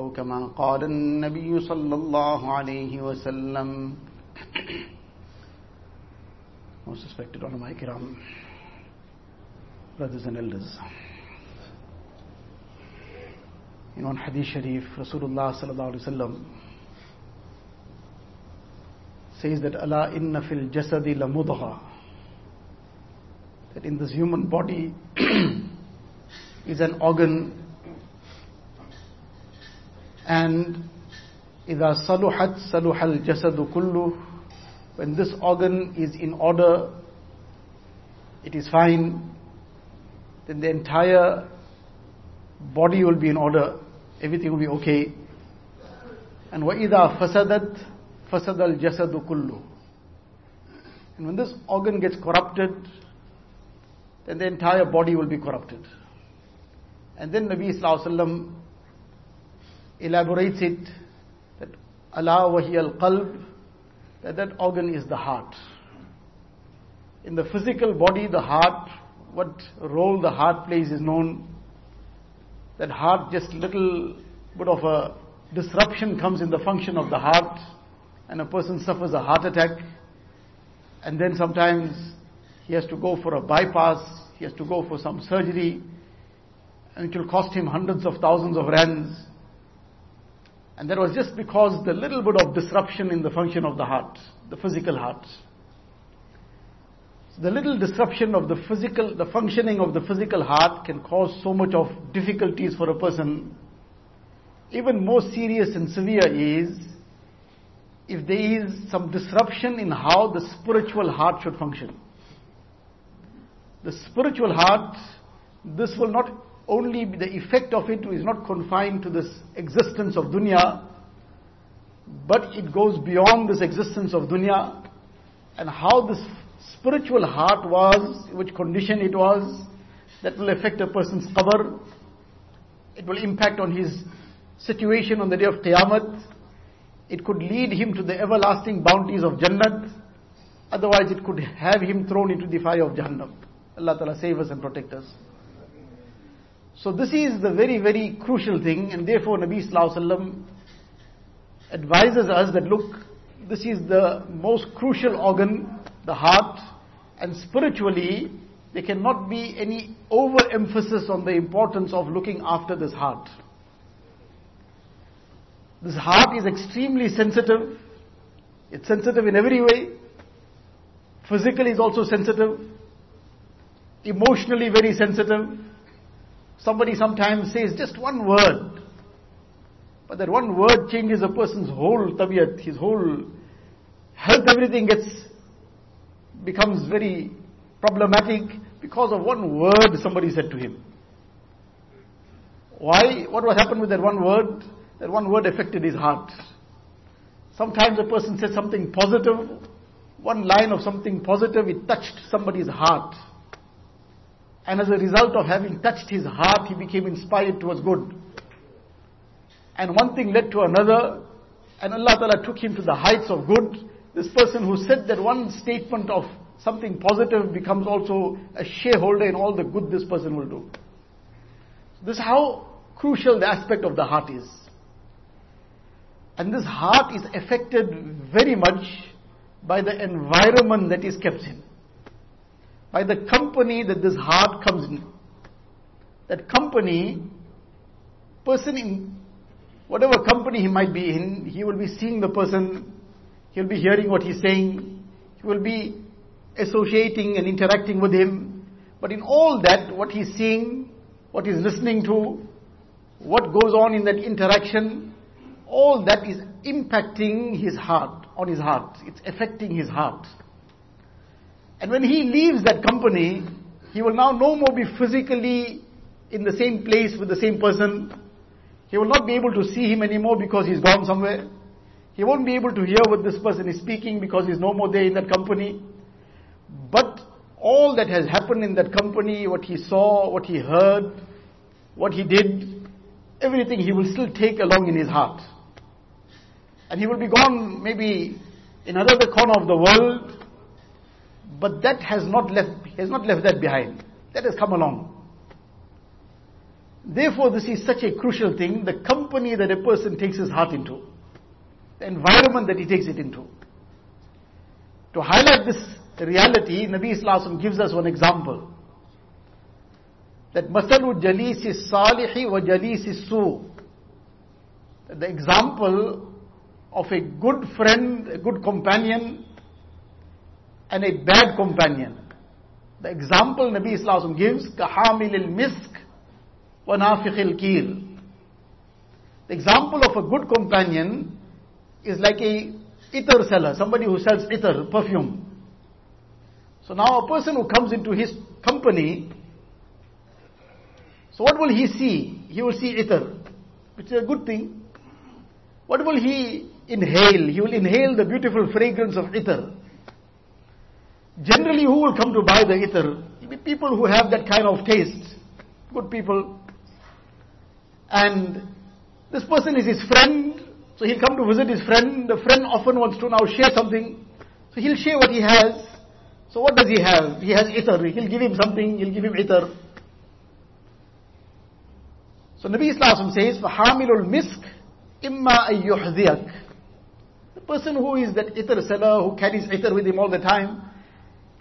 أو كما قال النبي صلى الله عليه وسلم Most respected ulama kiram, brothers and elders. In one hadith sharif, Rasulullah sallallahu alaihi wasallam says that Allah inna fil jasadi la mudgha that in this human body is an organ and إذا صلحت صلح الجسد كله when this organ is in order it is fine then the entire body will be in order everything will be okay and وإذا فسدت فسد الجسد كله and when this organ gets corrupted then the entire body will be corrupted and then Nabi Sallallahu Alaihi Wasallam elaborates it that Allah wahi al qalb that that organ is the heart. In the physical body, the heart, what role the heart plays is known. That heart, just little bit of a disruption comes in the function of the heart, and a person suffers a heart attack, and then sometimes he has to go for a bypass, he has to go for some surgery, and it will cost him hundreds of thousands of rands. And that was just because the little bit of disruption in the function of the heart, the physical heart. So the little disruption of the physical, the functioning of the physical heart can cause so much of difficulties for a person. Even more serious and severe is if there is some disruption in how the spiritual heart should function. The spiritual heart, this will not only the effect of it is not confined to this existence of dunya, but it goes beyond this existence of dunya and how this spiritual heart was, which condition it was, that will affect a person's qabr. It will impact on his situation on the day of Qiyamah. It could lead him to the everlasting bounties of Jannat. Otherwise it could have him thrown into the fire of Jahannam. Allah Ta'ala save us and protect us. So this is the very, very crucial thing and therefore Nabi Sallallahu Alaihi Wasallam advises us that look, this is the most crucial organ, the heart, and spiritually there cannot be any overemphasis on the importance of looking after this heart. This heart is extremely sensitive. It's sensitive in every way. Physically is also sensitive. Emotionally very sensitive. Somebody sometimes says just one word. But that one word changes a person's whole tabiyat, his whole health, everything gets, becomes very problematic because of one word somebody said to him. Why? What was happened with that one word? That one word affected his heart. Sometimes a person said something positive, one line of something positive, it touched somebody's heart. And as a result of having touched his heart, he became inspired towards good. And one thing led to another, and Allah Ta'ala took him to the heights of good. This person who said that one statement of something positive becomes also a shareholder in all the good this person will do. This is how crucial the aspect of the heart is. And this heart is affected very much by the environment that is kept in by the company that this heart comes in. That company, person in whatever company he might be in, he will be seeing the person, he'll be hearing what he's saying, he will be associating and interacting with him. But in all that, what he's seeing, what he's listening to, what goes on in that interaction, all that is impacting his heart, on his heart. It's affecting his heart. And when he leaves that company, he will now no more be physically in the same place with the same person. He will not be able to see him anymore because he's gone somewhere. He won't be able to hear what this person is speaking because he's no more there in that company. But all that has happened in that company, what he saw, what he heard, what he did, everything he will still take along in his heart. And he will be gone maybe in another corner of the world, but that has not left, has not left that behind. That has come along. Therefore, this is such a crucial thing, the company that a person takes his heart into, the environment that he takes it into. To highlight this reality, Nabi Islam gives us one example. That masalu jalisi salihi wa jalisi su. The example of a good friend, a good companion, and a bad companion. The example Nabi Islam gives, kahamil al-misk wa nafiq kir The example of a good companion is like a itar seller, somebody who sells itar, perfume. So now a person who comes into his company, so what will he see? He will see itar, which is a good thing. What will he inhale? He will inhale the beautiful fragrance of itar. Generally, who will come to buy the itar? People who have that kind of taste. Good people. And this person is his friend, so he'll come to visit his friend. The friend often wants to now share something. So he'll share what he has. So what does he have? He has itar. He'll give him something, he'll give him itar. So Nabi Islam says, Imma يُحْذِيَكَ The person who is that itar seller, who carries itar with him all the time,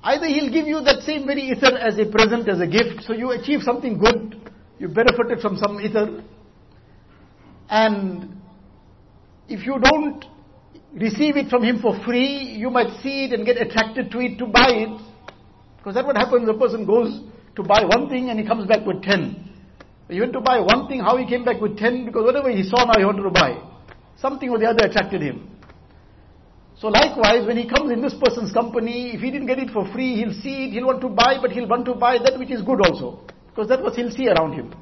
Either he'll give you that same very itar as a present, as a gift, so you achieve something good, you benefited from some itar. And if you don't receive it from him for free, you might see it and get attracted to it to buy it. Because that's what happens, a person goes to buy one thing and he comes back with ten. He went to buy one thing, how he came back with ten? Because whatever he saw now he wanted to buy. Something or the other attracted him. So likewise, when he comes in this person's company, if he didn't get it for free, he'll see it, he'll want to buy, but he'll want to buy that which is good also. Because that's what he'll see around him.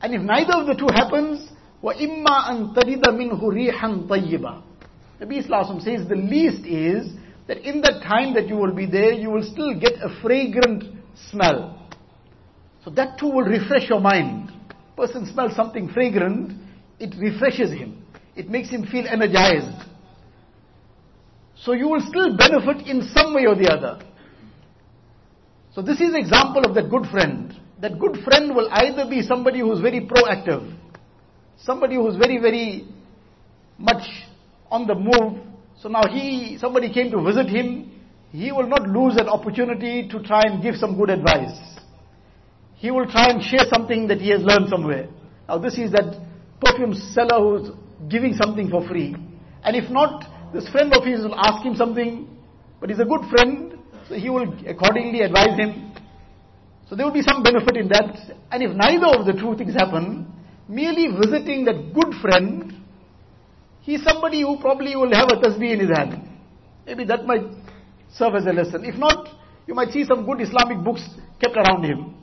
And if neither of the two happens, وَإِمَّا أَن تَجِدَ مِنْهُ رِيحًا طَيِّبًا Nabi Islam says the least is that in that time that you will be there, you will still get a fragrant smell. So that too will refresh your mind. Person smells something fragrant, it refreshes him. It makes him feel energized. So you will still benefit in some way or the other. So this is example of that good friend. That good friend will either be somebody who is very proactive, somebody who is very, very much on the move. So now he, somebody came to visit him, he will not lose an opportunity to try and give some good advice. He will try and share something that he has learned somewhere. Now this is that perfume seller who's giving something for free. And if not, this friend of his will ask him something, but he's a good friend, so he will accordingly advise him. So there will be some benefit in that. And if neither of the two things happen, merely visiting that good friend, he's somebody who probably will have a tasbih in his hand. Maybe that might serve as a lesson. If not, you might see some good Islamic books kept around him.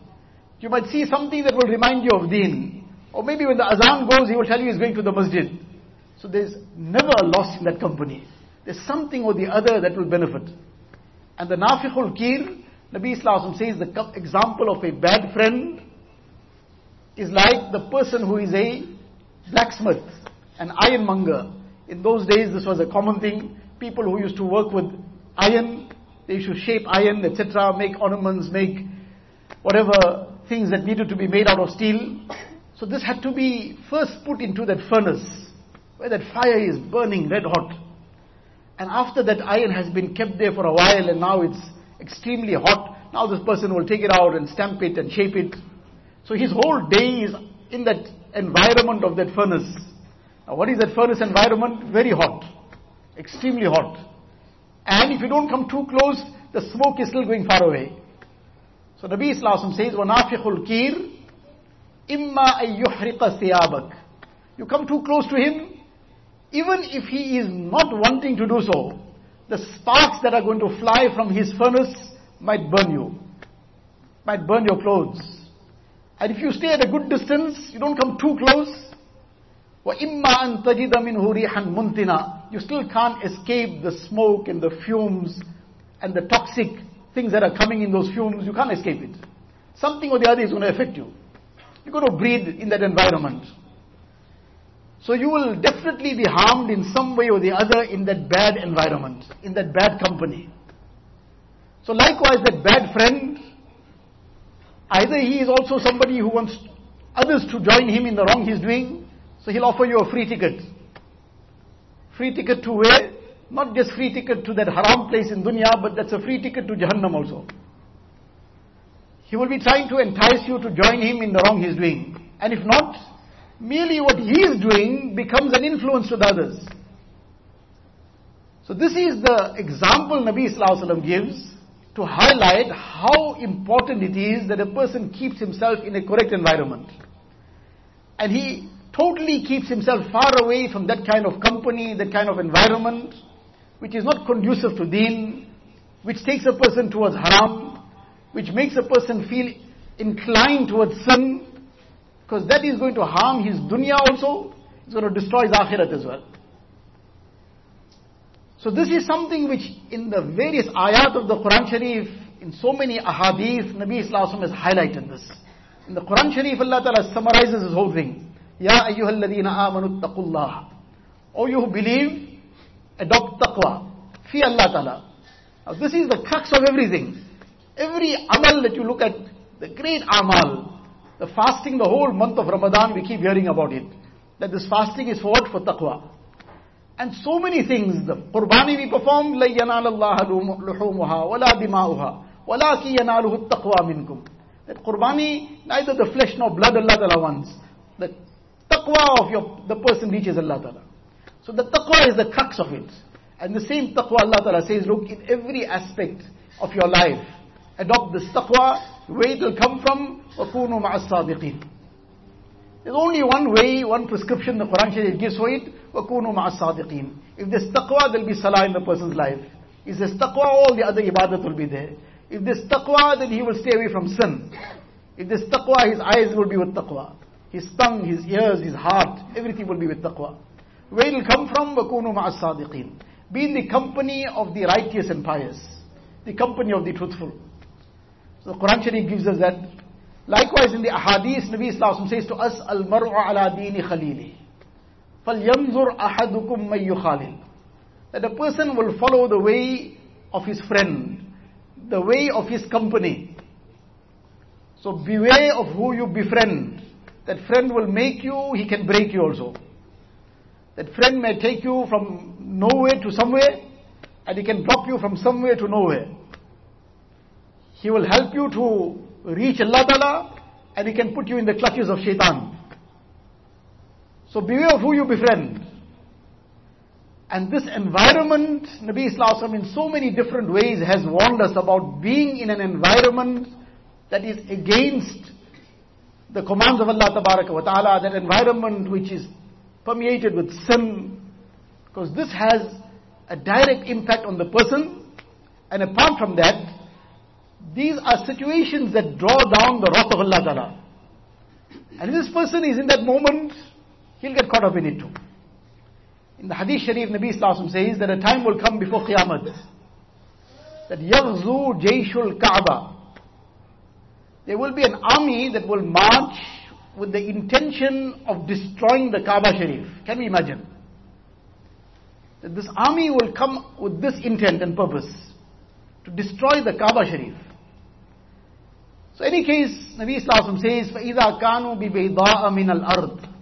You might see something that will remind you of deen. Or maybe when the azan goes, he will tell you he's going to the masjid. So there's never a loss in that company. There's something or the other that will benefit. And the nafiqul kir, Nabi Islam says the example of a bad friend is like the person who is a blacksmith, an ironmonger. In those days this was a common thing. People who used to work with iron, they used to shape iron, etc., make ornaments, make whatever things that needed to be made out of steel. So this had to be first put into that furnace where that fire is burning red hot. And after that iron has been kept there for a while and now it's extremely hot, now this person will take it out and stamp it and shape it. So his whole day is in that environment of that furnace. Now what is that furnace environment? Very hot. Extremely hot. And if you don't come too close, the smoke is still going far away. So Nabi Islam says, وَنَافِخُ الْكِيرِ إِمَّا أَن يُحْرِقَ ثِيَابَكَ You come too close to him, even if he is not wanting to do so, the sparks that are going to fly from his furnace might burn you, might burn your clothes. And if you stay at a good distance, you don't come too close, وَإِمَّا أَن تَجِدَ مِنْهُ رِيحًا مُنْتِنًا You still can't escape the smoke and the fumes and the toxic things that are coming in those fumes. You can't escape it. Something or the other is going to affect you. You're going to breathe in that environment. So you will definitely be harmed in some way or the other in that bad environment, in that bad company. So likewise that bad friend, either he is also somebody who wants others to join him in the wrong he's doing, so he'll offer you a free ticket. Free ticket to where? Not just free ticket to that haram place in dunya, but that's a free ticket to Jahannam also. He will be trying to entice you to join him in the wrong he's doing. And if not, merely what he is doing becomes an influence to the others. So this is the example Nabi Sallallahu gives to highlight how important it is that a person keeps himself in a correct environment. And he totally keeps himself far away from that kind of company, that kind of environment, which is not conducive to deen, which takes a person towards haram, which makes a person feel inclined towards sin, because that is going to harm his dunya also, it's going to destroy his akhirat as well. So this is something which in the various ayat of the Quran Sharif, in so many ahadith, Nabi Islam has highlighted this. In the Quran Sharif, Allah Ta'ala summarizes this whole thing. Ya ayyuhal amanu taqullah. O you who believe, adopt taqwa. Fear Allah Ta'ala. Now this is the crux of everything. Every amal that you look at, the great amal, the fasting, the whole month of Ramadan, we keep hearing about it. That this fasting is for what? For taqwa. And so many things, the qurbani we perform, لَن يَنَالَ اللَّهَ لُحُومُهَا وَلَا دِمَاؤُهَا وَلَكِنْ يَنَالُهُ التَّقْوَى مِنْكُمْ That qurbani, neither the flesh nor blood Allah Ta'ala wants. The taqwa of your, the person reaches Allah Ta'ala. So the taqwa is the crux of it. And the same taqwa Allah Ta'ala says, look, in every aspect of your life, adopt this taqwa, where it will come from, وَكُونُوا مَعَ الصَّادِقِينَ There's only one way, one prescription the Quran Sharif gives for it, وَكُونُوا مَعَ الصَّادِقِينَ If there's taqwa, there'll be salah in the person's life. If there's taqwa, all the other ibadat will be there. If there's taqwa, then he will stay away from sin. If there's taqwa, his eyes will be with taqwa. His tongue, his ears, his heart, everything will be with taqwa. Where it will come from, وَكُونُوا مَعَ الصَّادِقِينَ Be in the company of the righteous and pious. The company of the truthful. So the Quran Sharif gives us that. Likewise in the ahadith, Nabi Islam says to us, Al-mar'u ala dini khalili. فَلْيَنْظُرْ أَحَدُكُمْ مَنْ يُخَالِلْ That a person will follow the way of his friend, the way of his company. So beware of who you befriend. That friend will make you, he can break you also. That friend may take you from nowhere to somewhere, and he can drop you from somewhere to nowhere. He will help you to reach Allah Ta'ala, and he can put you in the clutches of shaitan. So beware of who you befriend. And this environment, Nabi Islam in so many different ways has warned us about being in an environment that is against the commands of Allah ta'ala, that environment which is permeated with sin, because this has a direct impact on the person, and apart from that, these are situations that draw down the wrath of Allah Ta'ala. And this person is in that moment, he'll get caught up in it too. In the Hadith Sharif, Nabi Sallallahu says that a time will come before Qiyamah that Yaghzu Jayshul Kaaba. There will be an army that will march with the intention of destroying the Kaaba Sharif. Can we imagine? That this army will come with this intent and purpose to destroy the Kaaba Sharif. So, in any case, Nabi Sallallahu says, فَإِذَا كَانُوا بِبَيْضَاءَ مِنَ الْأَرْضِ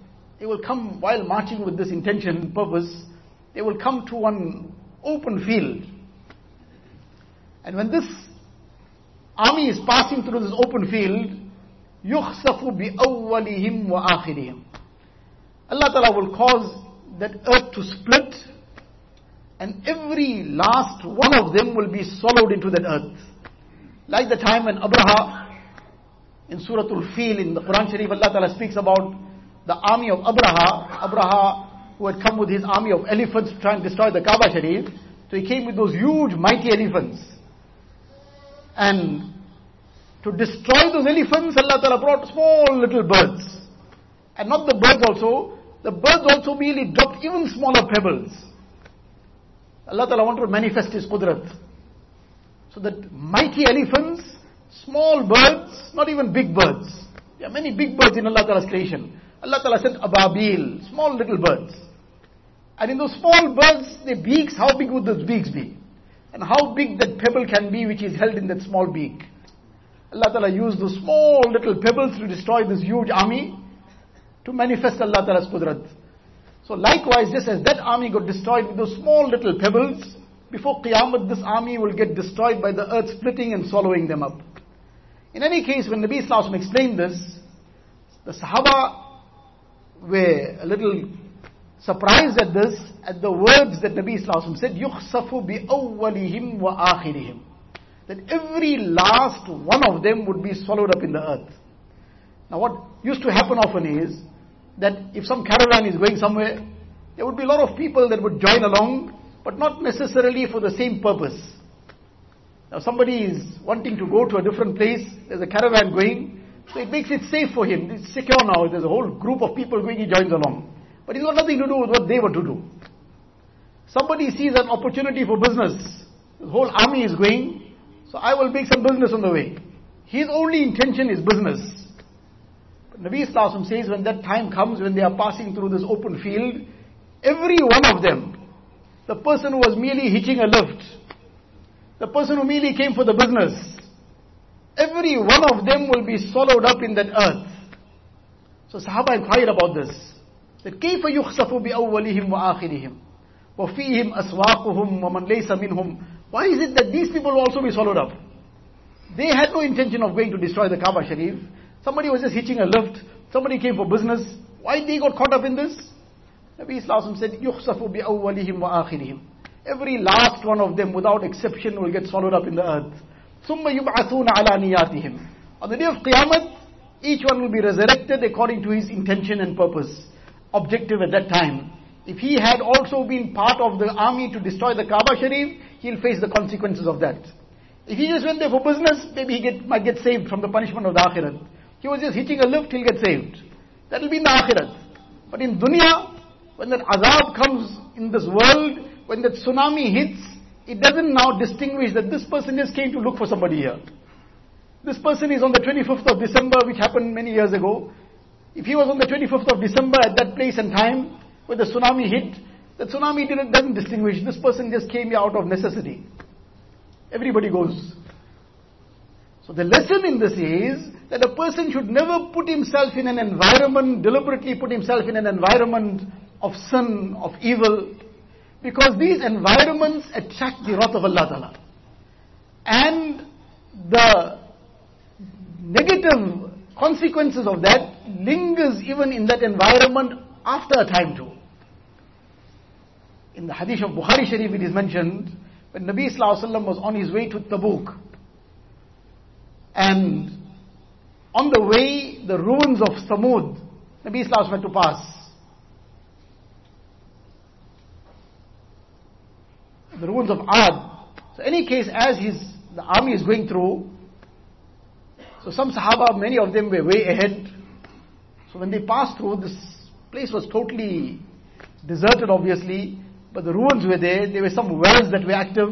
they will come while marching with this intention and purpose, they will come to one open field. And when this army is passing through this open field, يُخْسَفُ بِأَوَّلِهِمْ وَآخِرِهِمْ Allah Ta'ala will cause that earth to split and every last one of them will be swallowed into that earth. Like the time when Abraha in Surah Al-Fil in the Quran Sharif Allah Ta'ala speaks about the army of Abraha, Abraha who had come with his army of elephants to try and destroy the Kaaba Sharif. So he came with those huge mighty elephants. And to destroy those elephants, Allah Ta'ala brought small little birds. And not the birds also, the birds also merely dropped even smaller pebbles. Allah Ta'ala wanted to manifest His Qudrat. So that mighty elephants, small birds, not even big birds. There are many big birds in Allah Ta'ala's creation. Allah Ta'ala sent ababil, small little birds. And in those small birds, the beaks, how big would those beaks be? And how big that pebble can be which is held in that small beak. Allah Ta'ala used those small little pebbles to destroy this huge army. to manifest Allah Ta'ala's qudrat. So likewise, just as that army got destroyed with those small little pebbles, before Qiyamah this army will get destroyed by the earth splitting and swallowing them up. In any case, when Nabi Sallallahu explained this, the Sahaba were a little surprised at this, at the words that Nabi Sallallahu said, يُخْصَفُ بِأَوَّلِهِمْ وَآخِرِهِمْ That every last one of them would be swallowed up in the earth. Now what used to happen often is, that if some caravan is going somewhere, there would be a lot of people that would join along, but not necessarily for the same purpose. Now somebody is wanting to go to a different place, there's a caravan going, so it makes it safe for him. It's secure now, there's a whole group of people going, he joins along. But he's got nothing to do with what they want to do. Somebody sees an opportunity for business, the whole army is going, so I will make some business on the way. His only intention is business. Nabi Sallallahu says when that time comes, when they are passing through this open field, every one of them, the person who was merely hitching a lift, the person who merely came for the business, every one of them will be swallowed up in that earth. So Sahaba inquired about this. That كيف يخسف بأولهم وآخرهم وفيهم أسواقهم ومن ليس منهم Why is it that these people will also be swallowed up? They had no intention of going to destroy the Kaaba Sharif. Somebody was just hitching a lift. Somebody came for business. Why they got caught up in this? Nabi Islam said, يُخْصَفُ بِأَوَّلِهِمْ وَآخِرِهِمْ Every last one of them, without exception, will get swallowed up in the earth. ثُمَّ يُبْعَثُونَ عَلَى نِيَاتِهِمْ On the day of Qiyamah, each one will be resurrected according to his intention and purpose, objective at that time. If he had also been part of the army to destroy the Kaaba Sharif, he'll face the consequences of that. If he just went there for business, maybe he get, might get saved from the punishment of the Akhirat. He was just hitching a lift, he'll get saved. That will be in the akhirat. But in dunya, when that azab comes in this world, when the tsunami hits, it doesn't now distinguish that this person just came to look for somebody here. This person is on the 25th of December, which happened many years ago. If he was on the 25th of December at that place and time, where the tsunami hit, the tsunami doesn't distinguish. This person just came here out of necessity. Everybody goes. So the lesson in this is that a person should never put himself in an environment, deliberately put himself in an environment of sin, of evil, because these environments attract the wrath of Allah Ta'ala. And the negative consequences of that lingers even in that environment after a time too. In the hadith of Bukhari Sharif it is mentioned, when Nabi Wasallam was on his way to Tabuk, and on the way, the ruins of Samud, Nabi Islam went to pass. The ruins of Ad. So any case, as his, the army is going through, so some Sahaba, many of them were way ahead. So when they passed through, this place was totally deserted obviously, but the ruins were there. There were some wells that were active.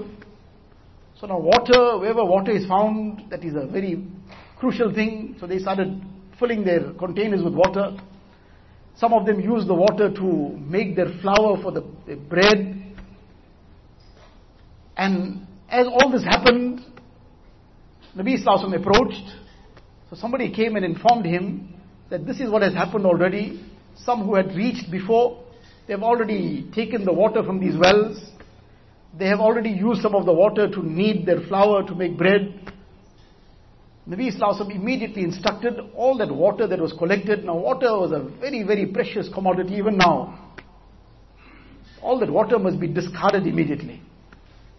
So now water, wherever water is found, that is a very crucial thing. So they started filling their containers with water. Some of them used the water to make their flour for the, the bread. And as all this happened, Nabi Sallallahu approached. So somebody came and informed him that this is what has happened already. Some who had reached before, they've already taken the water from these wells they have already used some of the water to knead their flour to make bread. Nabi Islam immediately instructed all that water that was collected. Now water was a very, very precious commodity even now. All that water must be discarded immediately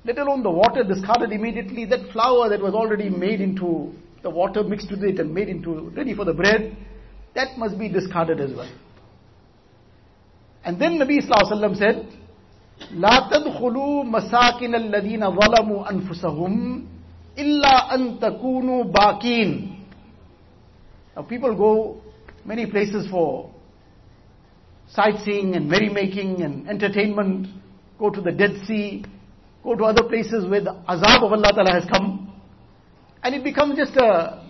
Let alone the water discarded immediately, that flour that was already made into the water mixed with it and made into ready for the bread, that must be discarded as well. And then Nabi Sallallahu said, لا تدخلوا مساكن الذين ظلموا أنفسهم إلا أن تكونوا باكين Now people go many places for sightseeing and merrymaking and entertainment, go to the Dead Sea, go to other places where the azab of Allah Ta'ala has come, and it becomes just a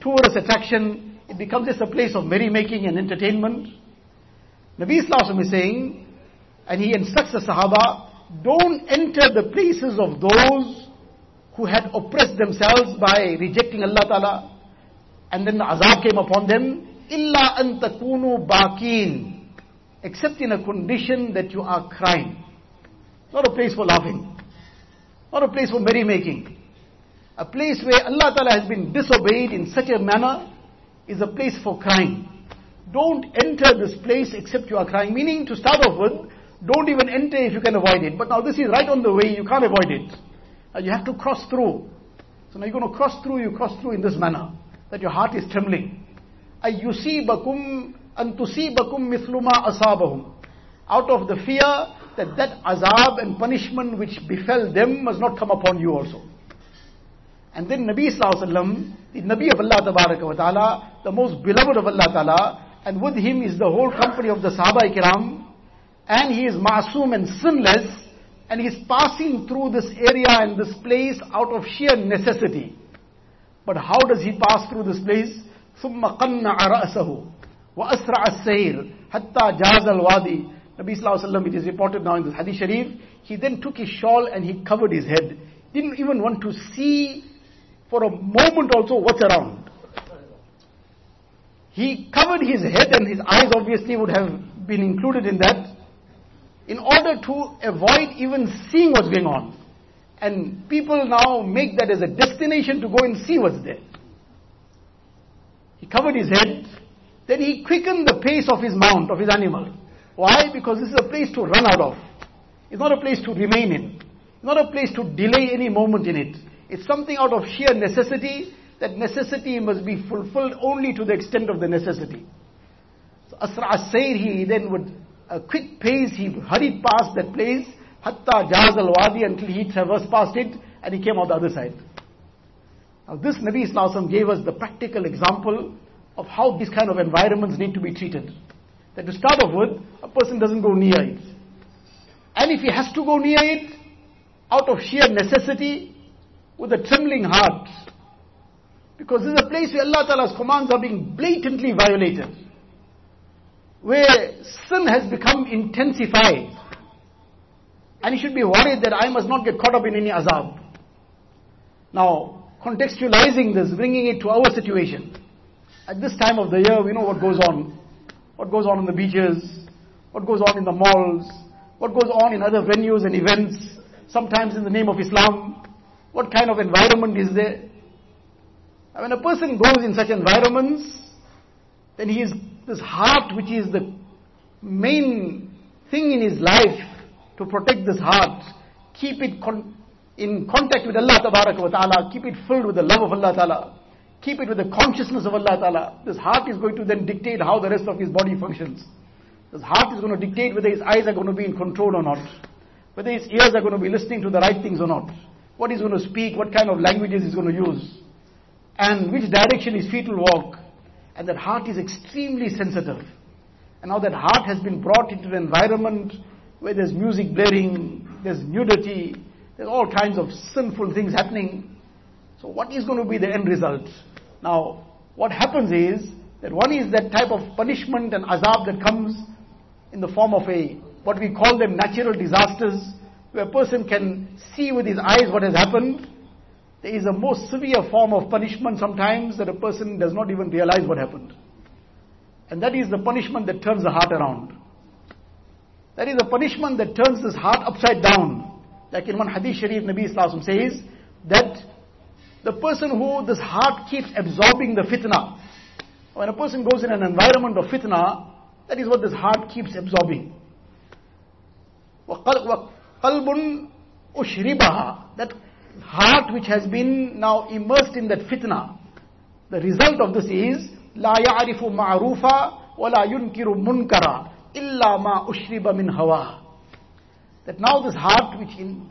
tourist attraction, it becomes just a place of merrymaking and entertainment. Nabi Islam is saying, and he instructs the Sahaba, don't enter the places of those who had oppressed themselves by rejecting Allah Ta'ala. And then the azab came upon them. illa an takunu bakin, except in a condition that you are crying. Not a place for laughing. Not a place for merrymaking. A place where Allah Ta'ala has been disobeyed in such a manner is a place for crying. Don't enter this place except you are crying. Meaning, to start off with, don't even enter if you can avoid it. But now this is right on the way, you can't avoid it. Uh, you have to cross through. So now you're going to cross through, you cross through in this manner, that your heart is trembling. أَيُّسِيبَكُمْ أَن تُصِيبَكُمْ مِثْلُ مَا أَصَابَهُم Out of the fear that that azab and punishment which befell them must not come upon you also. And then Nabi Sallallahu the Nabi of Allah wa Ta'ala, the most beloved of Allah Ta'ala, and with him is the whole company of the Sahaba Kiram, and he is masoom and sinless, and he is passing through this area and this place out of sheer necessity. But how does he pass through this place? ثم قنع رأسه وأسرع السير حتى جاز الوادي Nabi Sallallahu Alaihi Wasallam, it is reported now in the Hadith Sharif, he then took his shawl and he covered his head. Didn't even want to see for a moment also what's around. He covered his head and his eyes obviously would have been included in that in order to avoid even seeing what's going on. And people now make that as a destination to go and see what's there. He covered his head, then he quickened the pace of his mount, of his animal. Why? Because this is a place to run out of. It's not a place to remain in. It's not a place to delay any moment in it. It's something out of sheer necessity. That necessity must be fulfilled only to the extent of the necessity. So Asra Asayr, he then would, a quick pace, he hurried past that place, Hatta Jaz al Wadi until he traversed past it and he came out the other side. Now this Nabi Islam gave us the practical example of how these kind of environments need to be treated. That to start off with, a person doesn't go near it. And if he has to go near it, out of sheer necessity, with a trembling heart. Because this is a place where Allah Ta'ala's commands are being blatantly violated. Where sin has become intensified. And he should be worried that I must not get caught up in any azab. Now, contextualizing this, bringing it to our situation. At this time of the year, we know what goes on. What goes on in the beaches, what goes on in the malls, what goes on in other venues and events, sometimes in the name of Islam. What kind of environment is there? When a person goes in such environments, then he is, this heart which is the main thing in his life to protect this heart, keep it con- in contact with Allah ta'ala, keep it filled with the love of Allah ta'ala, keep it with the consciousness of Allah ta'ala. This heart is going to then dictate how the rest of his body functions. This heart is going to dictate whether his eyes are going to be in control or not, whether his ears are going to be listening to the right things or not what he's going to speak, what kind of languages he's going to use, and which direction his feet will walk. And that heart is extremely sensitive. And now that heart has been brought into an environment where there's music blaring, there's nudity, there's all kinds of sinful things happening. So what is going to be the end result? Now, what happens is that one is that type of punishment and azab that comes in the form of a, what we call them natural disasters, where a person can see with his eyes what has happened, there is a more severe form of punishment sometimes that a person does not even realize what happened. And that is the punishment that turns the heart around. That is the punishment that turns this heart upside down. Like in one hadith sharif, Nabi Islam says that the person who this heart keeps absorbing the fitna. When a person goes in an environment of fitna, that is what this heart keeps absorbing qalbun ushribaha, that heart which has been now immersed in that fitna. The result of this is, لا يعرف معروفا ولا ينكر منكرا إلا ما أشرب من هواه. That now this heart which in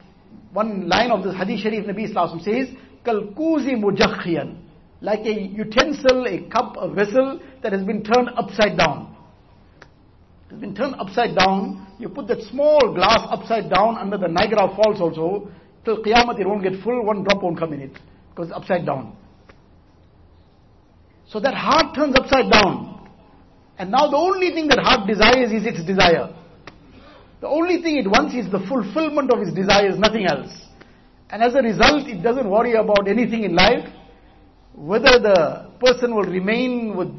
one line of this hadith sharif Nabi Islam says, kalkuzi mujakhiyan. Like a utensil, a cup, a vessel that has been turned upside down. It's been turned upside down you put that small glass upside down under the Niagara Falls also, till Qiyamah it won't get full, one drop won't come in it, because it's upside down. So that heart turns upside down. And now the only thing that heart desires is its desire. The only thing it wants is the fulfillment of its desires, nothing else. And as a result, it doesn't worry about anything in life, whether the person will remain with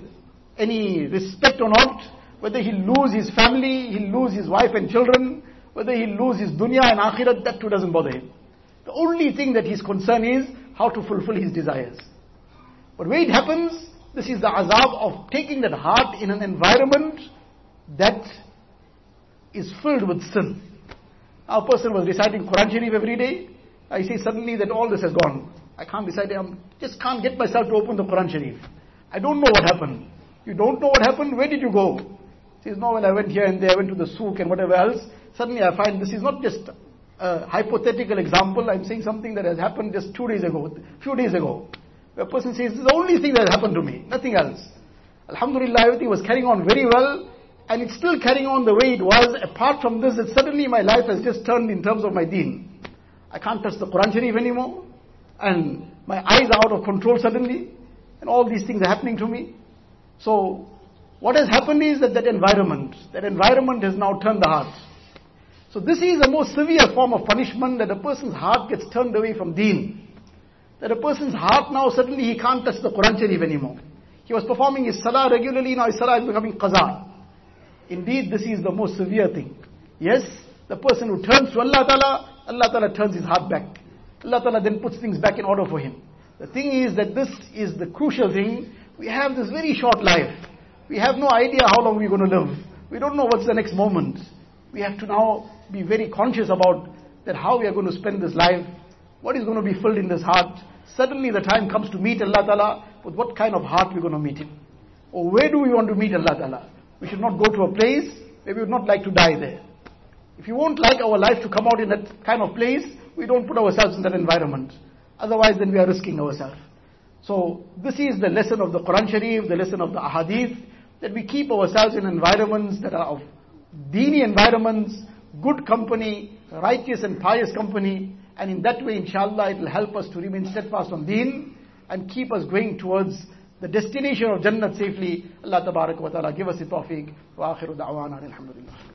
any respect or not, whether he'll lose his family, he'll lose his wife and children, whether he'll lose his dunya and akhirat, that too doesn't bother him. The only thing that his concern is how to fulfill his desires. But when it happens, this is the azab of taking that heart in an environment that is filled with sin. Our person was reciting Quran Sharif every day. I see suddenly that all this has gone. I can't decide, I just can't get myself to open the Quran Sharif. I don't know what happened. You don't know what happened? Where did you go? Says, no, well, I went here and there, I went to the souk and whatever else. Suddenly I find this is not just a hypothetical example. I'm saying something that has happened just two days ago, few days ago. A person says, this is the only thing that happened to me, nothing else. Alhamdulillah, everything was carrying on very well, and it's still carrying on the way it was. Apart from this, that suddenly my life has just turned in terms of my deen. I can't touch the Quran Sharif anymore, and my eyes are out of control suddenly, and all these things are happening to me. So, what has happened is that that environment, that environment has now turned the heart. So this is a more severe form of punishment that a person's heart gets turned away from deen. That a person's heart now suddenly he can't touch the Quran Sharif anymore. He was performing his salah regularly, now his salah is becoming qaza. Indeed, this is the most severe thing. Yes, the person who turns to Allah Ta'ala, Allah Ta'ala turns his heart back. Allah Ta'ala then puts things back in order for him. The thing is that this is the crucial thing. We have this very short life. We have no idea how long we're going to live. We don't know what's the next moment. We have to now be very conscious about that how we are going to spend this life, what is going to be filled in this heart. Suddenly the time comes to meet Allah Ta'ala, with what kind of heart we're going to meet Him. Or where do we want to meet Allah Ta'ala? We should not go to a place where we would not like to die there. If you won't like our life to come out in that kind of place, we don't put ourselves in that environment. Otherwise then we are risking ourselves. So this is the lesson of the Quran Sharif, the lesson of the Ahadith, that we keep ourselves in environments that are of dini environments, good company, righteous and pious company, and in that way, inshallah, it will help us to remain steadfast on deen and keep us going towards the destination of Jannah safely. Allah Ta'ala give us the tawfiq. Wa akhiru da'wana alhamdulillah.